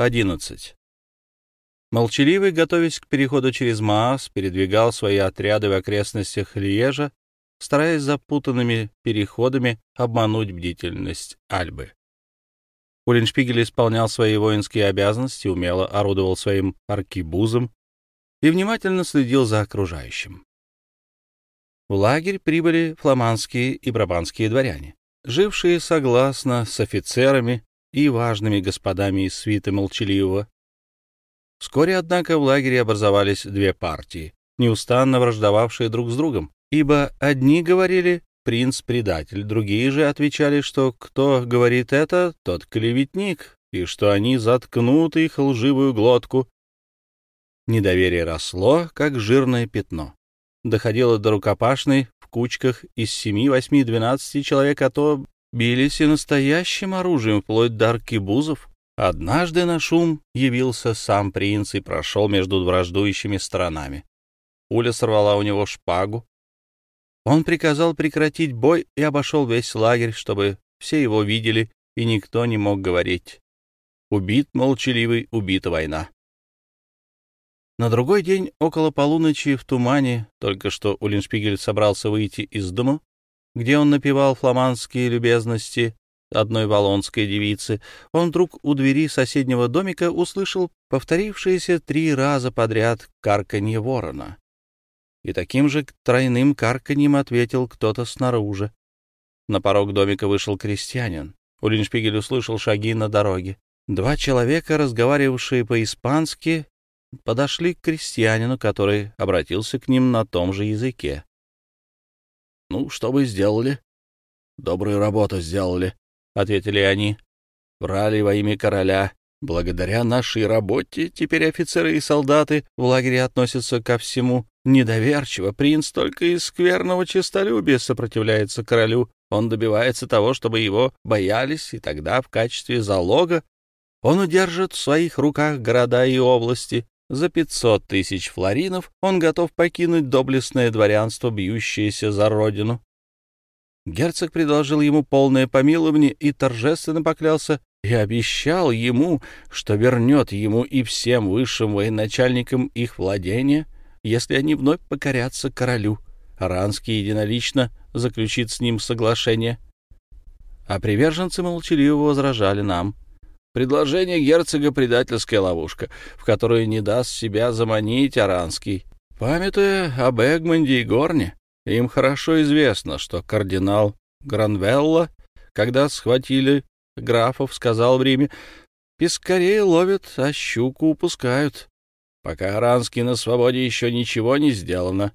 11. Молчаливый, готовясь к переходу через Маас, передвигал свои отряды в окрестностях Льежа, стараясь запутанными переходами обмануть бдительность Альбы. Уллиншпигель исполнял свои воинские обязанности, умело орудовал своим аркибузом и внимательно следил за окружающим. В лагерь прибыли фламандские и брабанские дворяне, жившие согласно с офицерами и важными господами из свиты молчаливого. Вскоре, однако, в лагере образовались две партии, неустанно враждовавшие друг с другом, ибо одни говорили «принц-предатель», другие же отвечали, что кто говорит это, тот клеветник, и что они заткнут их лживую глотку. Недоверие росло, как жирное пятно доходило до рукопашной в кучках из семи, восьми, двенадцати человек, а то бились и настоящим оружием, вплоть до аркебузов. Однажды на шум явился сам принц и прошел между враждующими сторонами. Уля сорвала у него шпагу. Он приказал прекратить бой и обошел весь лагерь, чтобы все его видели, и никто не мог говорить. Убит молчаливый, убита война. На другой день, около полуночи, в тумане, только что Уллиншпигель собрался выйти из дома, где он напевал фламандские любезности одной валонской девицы, он вдруг у двери соседнего домика услышал повторившееся три раза подряд карканье ворона. И таким же тройным карканьем ответил кто-то снаружи. На порог домика вышел крестьянин. Уллиншпигель услышал шаги на дороге. Два человека, разговаривавшие по-испански, подошли к крестьянину, который обратился к ним на том же языке. — Ну, что вы сделали? — Добрую работу сделали, — ответили они. — Брали во имя короля. Благодаря нашей работе теперь офицеры и солдаты в лагере относятся ко всему недоверчиво. Принц только из скверного честолюбия сопротивляется королю. Он добивается того, чтобы его боялись, и тогда в качестве залога он удержит в своих руках города и области, за 500 тысяч флоринов он готов покинуть доблестное дворянство, бьющееся за родину. Герцог предложил ему полное помилование и торжественно поклялся и обещал ему, что вернет ему и всем высшим военачальникам их владения, если они вновь покорятся королю. Аранский единолично заключит с ним соглашение. А приверженцы молчаливо возражали нам — Предложение герцога — предательская ловушка, в которую не даст себя заманить Аранский. Памятуя об Эгмонде и Горне, им хорошо известно, что кардинал Гранвелла, когда схватили графов, сказал в Риме, «Пескарей ловят, а щуку упускают. Пока Аранский на свободе еще ничего не сделано».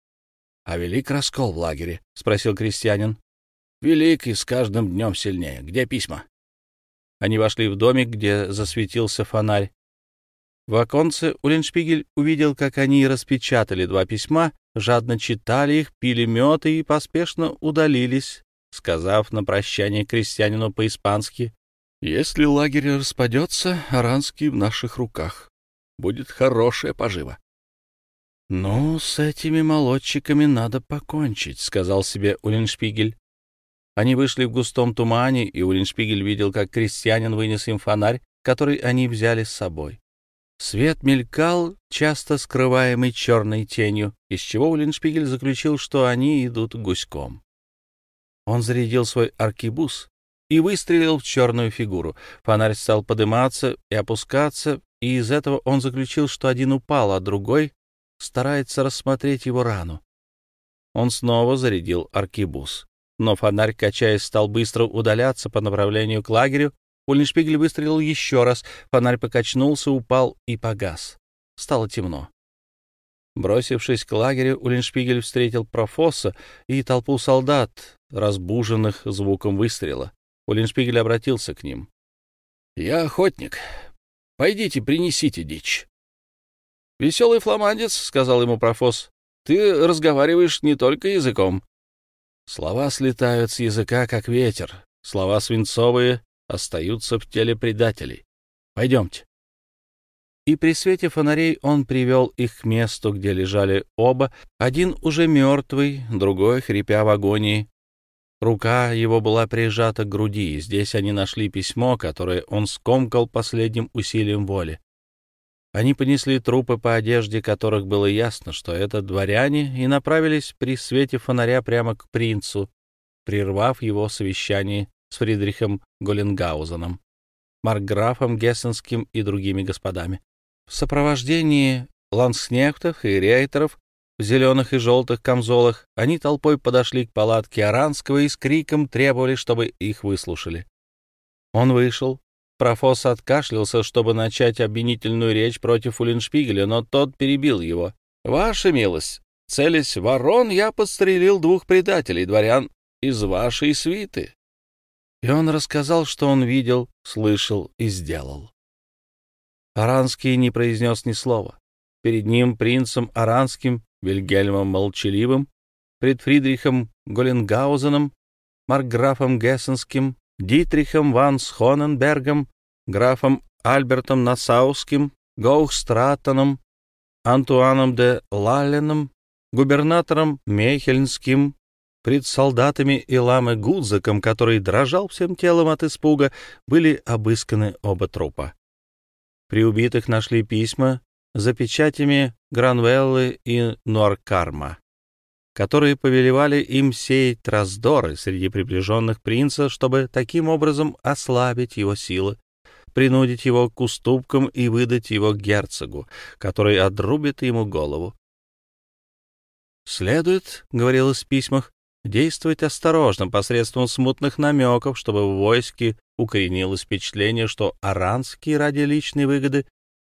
— А велик раскол в лагере? — спросил крестьянин. — Велик и с каждым днем сильнее. Где письма? Они вошли в домик, где засветился фонарь. В оконце Уллиншпигель увидел, как они распечатали два письма, жадно читали их, пили мед и поспешно удалились, сказав на прощание крестьянину по-испански «Если лагерь распадется, Аранский в наших руках. Будет хорошая пожива». «Ну, с этими молодчиками надо покончить», — сказал себе Уллиншпигель. Они вышли в густом тумане, и Уллиншпигель видел, как крестьянин вынес им фонарь, который они взяли с собой. Свет мелькал, часто скрываемый черной тенью, из чего Уллиншпигель заключил, что они идут гуськом. Он зарядил свой аркибус и выстрелил в черную фигуру. Фонарь стал подниматься и опускаться, и из этого он заключил, что один упал, а другой старается рассмотреть его рану. Он снова зарядил аркибус но фонарь, качаясь, стал быстро удаляться по направлению к лагерю. Ульншпигель выстрелил еще раз, фонарь покачнулся, упал и погас. Стало темно. Бросившись к лагерю, Уллиншпигель встретил профосса и толпу солдат, разбуженных звуком выстрела. Уллиншпигель обратился к ним. — Я охотник. Пойдите, принесите дичь. — Веселый фламандец, — сказал ему профос, — ты разговариваешь не только языком. Слова слетают с языка, как ветер. Слова свинцовые остаются в теле предателей. Пойдемте. И при свете фонарей он привел их к месту, где лежали оба, один уже мертвый, другой, хрипя в агонии. Рука его была прижата к груди, и здесь они нашли письмо, которое он скомкал последним усилием воли. Они понесли трупы по одежде, которых было ясно, что это дворяне, и направились при свете фонаря прямо к принцу, прервав его совещание с Фридрихом Голенгаузеном, маркграфом Гессенским и другими господами. В сопровождении ланскнехтов и рейтеров в зеленых и желтых камзолах, они толпой подошли к палатке Аранского и с криком требовали, чтобы их выслушали. Он вышел. Профос откашлялся, чтобы начать обвинительную речь против Уллиншпигеля, но тот перебил его. «Ваша милость, целясь ворон, я подстрелил двух предателей, дворян из вашей свиты». И он рассказал, что он видел, слышал и сделал. Аранский не произнес ни слова. Перед ним, принцем Аранским, Вильгельмом Молчаливым, пред Фридрихом Голенгаузеном, маркграфом Гессенским, Дитрихом ван Схоненбергом, графом Альбертом Нассауским, Гоухстратоном, Антуаном де Лалленом, губернатором Мейхельнским, пред солдатами Иламы Гудзаком, который дрожал всем телом от испуга, были обысканы оба трупа. При убитых нашли письма за печатями Гранвеллы и Нуаркарма, которые повелевали им сеять раздоры среди приближенных принца, чтобы таким образом ослабить его силы, принудить его к уступкам и выдать его герцогу, который отрубит ему голову. «Следует, — говорилось в письмах, — действовать осторожно посредством смутных намеков, чтобы в войске укоренилось впечатление, что Аранский ради личной выгоды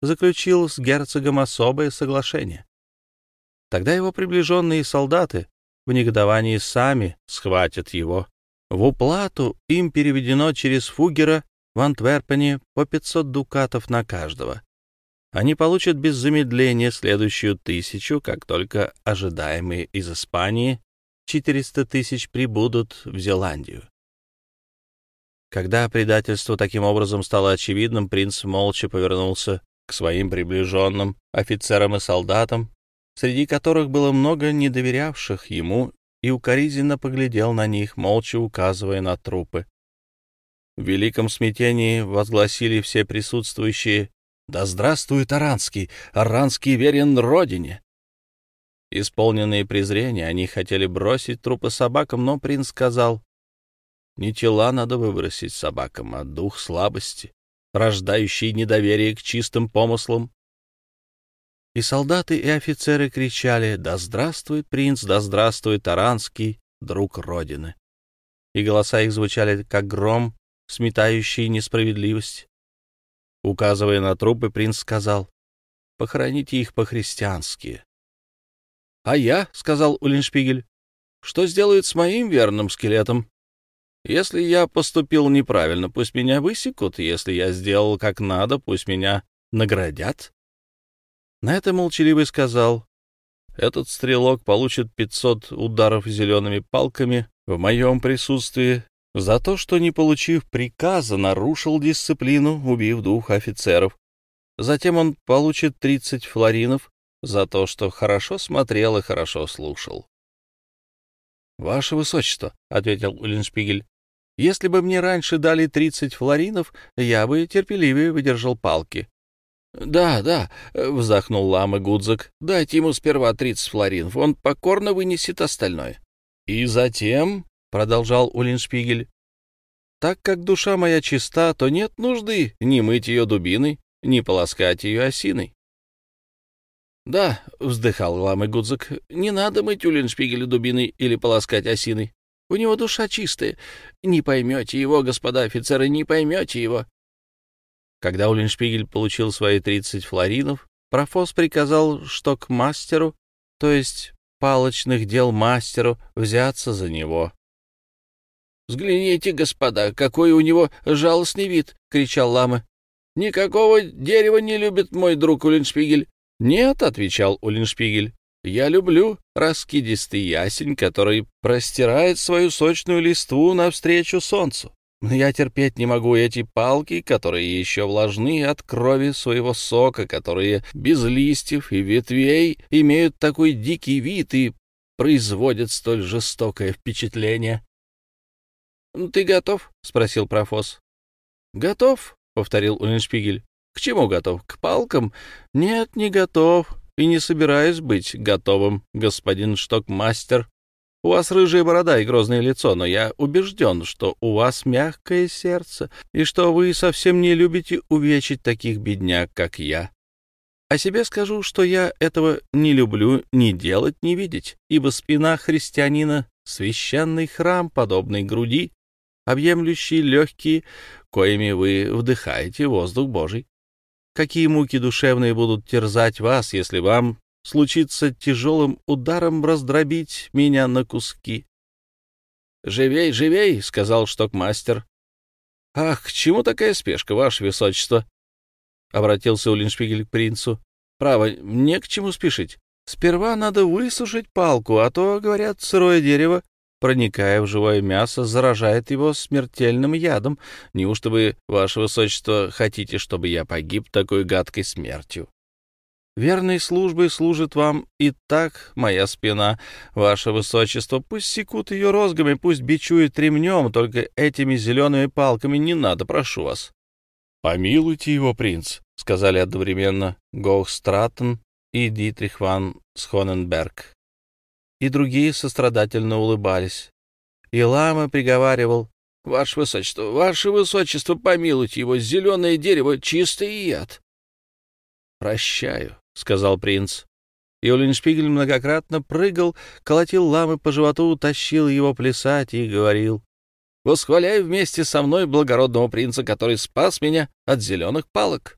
заключил с герцогом особое соглашение. Тогда его приближенные солдаты в негодовании сами схватят его. В уплату им переведено через Фугера в Антверпене по 500 дукатов на каждого. Они получат без замедления следующую тысячу, как только ожидаемые из Испании 400 тысяч прибудут в Зеландию. Когда предательство таким образом стало очевидным, принц молча повернулся к своим приближенным, офицерам и солдатам, среди которых было много недоверявших ему, и укоризненно поглядел на них, молча указывая на трупы. В великом смятении возгласили все присутствующие «Да здравствует Аранский! Аранский верен родине!» Исполненные презрения, они хотели бросить трупы собакам, но принц сказал, «Не тела надо выбросить собакам, а дух слабости рождающий недоверие к чистым помыслам. И солдаты, и офицеры кричали «Да здравствует принц! Да здравствует Таранский, друг Родины!» И голоса их звучали, как гром, сметающий несправедливость. Указывая на трупы, принц сказал «Похороните их по-христиански». «А я», — сказал Уллиншпигель, — «что сделают с моим верным скелетом?» Если я поступил неправильно, пусть меня высекут. Если я сделал как надо, пусть меня наградят. На это молчаливый сказал, этот стрелок получит 500 ударов зелеными палками в моем присутствии за то, что, не получив приказа, нарушил дисциплину, убив двух офицеров. Затем он получит 30 флоринов за то, что хорошо смотрел и хорошо слушал. — Ваше Высочество, — ответил Уллиншпигель, если бы мне раньше дали тридцать флоринов, я бы терпеливее выдержал палки. — Да, да, — вздохнул лама Гудзак, — дайте ему сперва тридцать флоринов, он покорно вынесет остальное. — И затем, — продолжал Улиншпигель, — так как душа моя чиста, то нет нужды ни мыть ее дубиной, ни полоскать ее осиной. — Да, — вздыхал лама Гудзак, — не надо мыть Улиншпигеля дубиной или полоскать осиной. У него душа чистая. Не поймете его, господа офицеры, не поймете его. Когда Уллиншпигель получил свои тридцать флоринов, профос приказал, что к мастеру, то есть палочных дел мастеру, взяться за него. — Взгляните, господа, какой у него жалостный вид! — кричал Лама. — Никакого дерева не любит мой друг Уллиншпигель. — Нет, — отвечал Уллиншпигель, я люблю раскидистый ясень, который простирает свою сочную листву навстречу солнцу. Я терпеть не могу эти палки, которые еще влажны от крови своего сока, которые без листьев и ветвей имеют такой дикий вид и производят столь жестокое впечатление. — Ты готов? — спросил профос. — Готов, — повторил Уллиншпигель. — К чему готов? К палкам? — Нет, не готов. И не собираюсь быть готовым, господин штокмастер. У вас рыжая борода и грозное лицо, но я убежден, что у вас мягкое сердце, и что вы совсем не любите увечить таких бедняк, как я. О себе скажу, что я этого не люблю ни делать, ни видеть, ибо спина христианина — священный храм, подобный груди, объемлющий легкие, коими вы вдыхаете воздух Божий. Какие муки душевные будут терзать вас, если вам случится тяжелым ударом раздробить меня на куски? — Живей, живей, — сказал штокмастер. — Ах, к чему такая спешка, ваше высочество? — обратился Уллиншпигель к принцу. — Право, не к чему спешить. Сперва надо высушить палку, а то, говорят, сырое дерево, проникая в живое мясо, заражает его смертельным ядом. Неужто вы, ваше высочество, хотите, чтобы я погиб такой гадкой смертью? Верной службой служит вам и так моя спина, ваше высочество. Пусть секут ее розгами, пусть бичует ремнем, только этими зелеными палками не надо, прошу вас. — Помилуйте его, принц, — сказали одновременно Гоухстратен и Дитрих ван Схоненберг. И другие сострадательно улыбались. И лама приговаривал, — Ваше Высочество, Ваше Высочество, помилуйте его, зеленое дерево — чистый яд. — Прощаю, — сказал принц. И Уллиншпигель многократно прыгал, колотил ламы по животу, тащил его плясать и говорил, Восхваляю вместе со мной благородного принца, который спас меня от зеленых палок.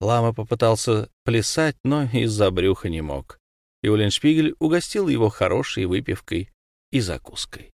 Лама попытался плясать, но из-за брюха не мог. И Уллиншпигель угостил его хорошей выпивкой и закуской.